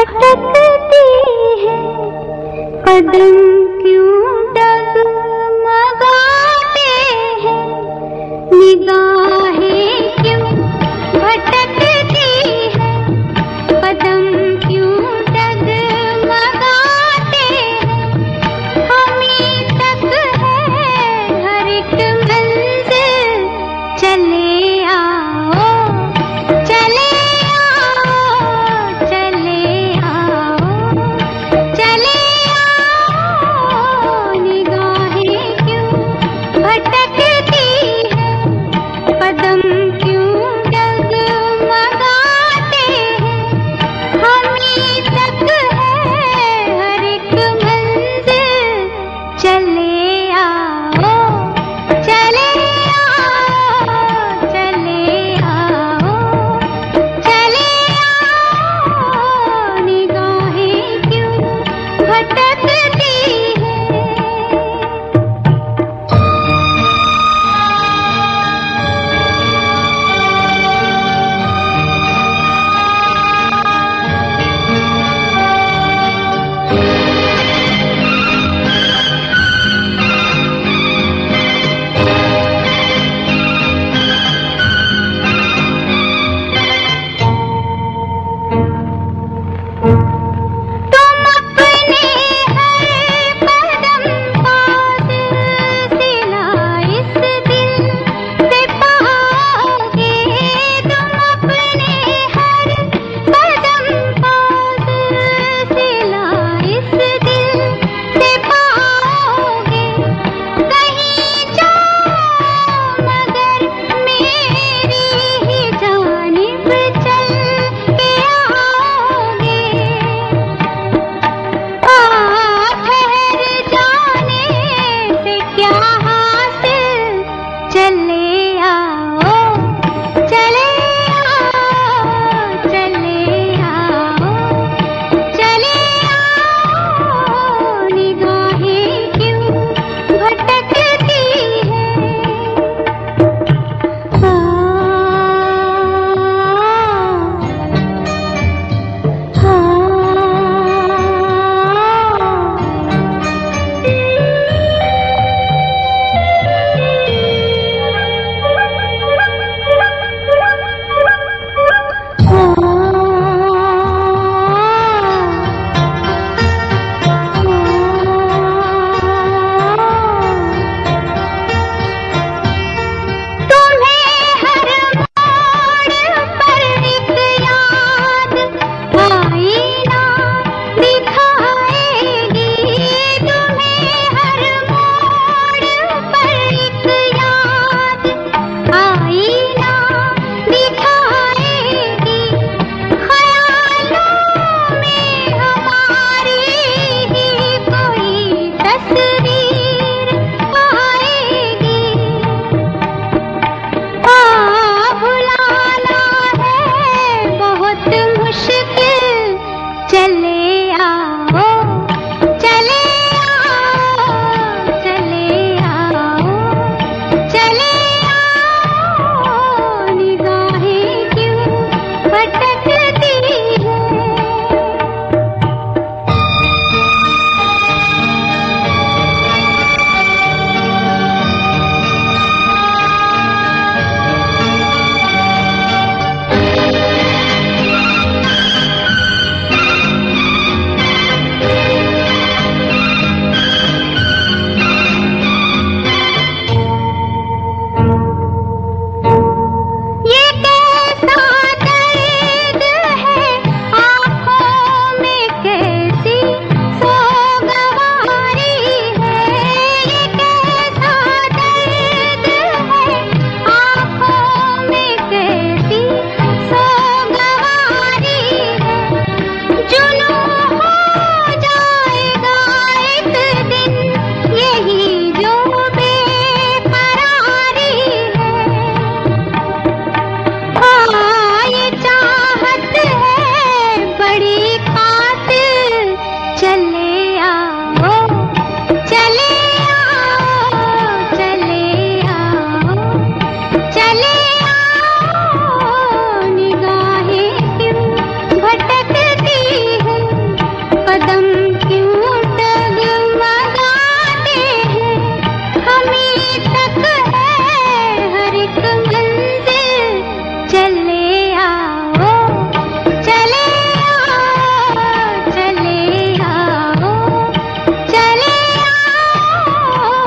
भटकती है। कदम क्यों डगमगाते हैं? निगाह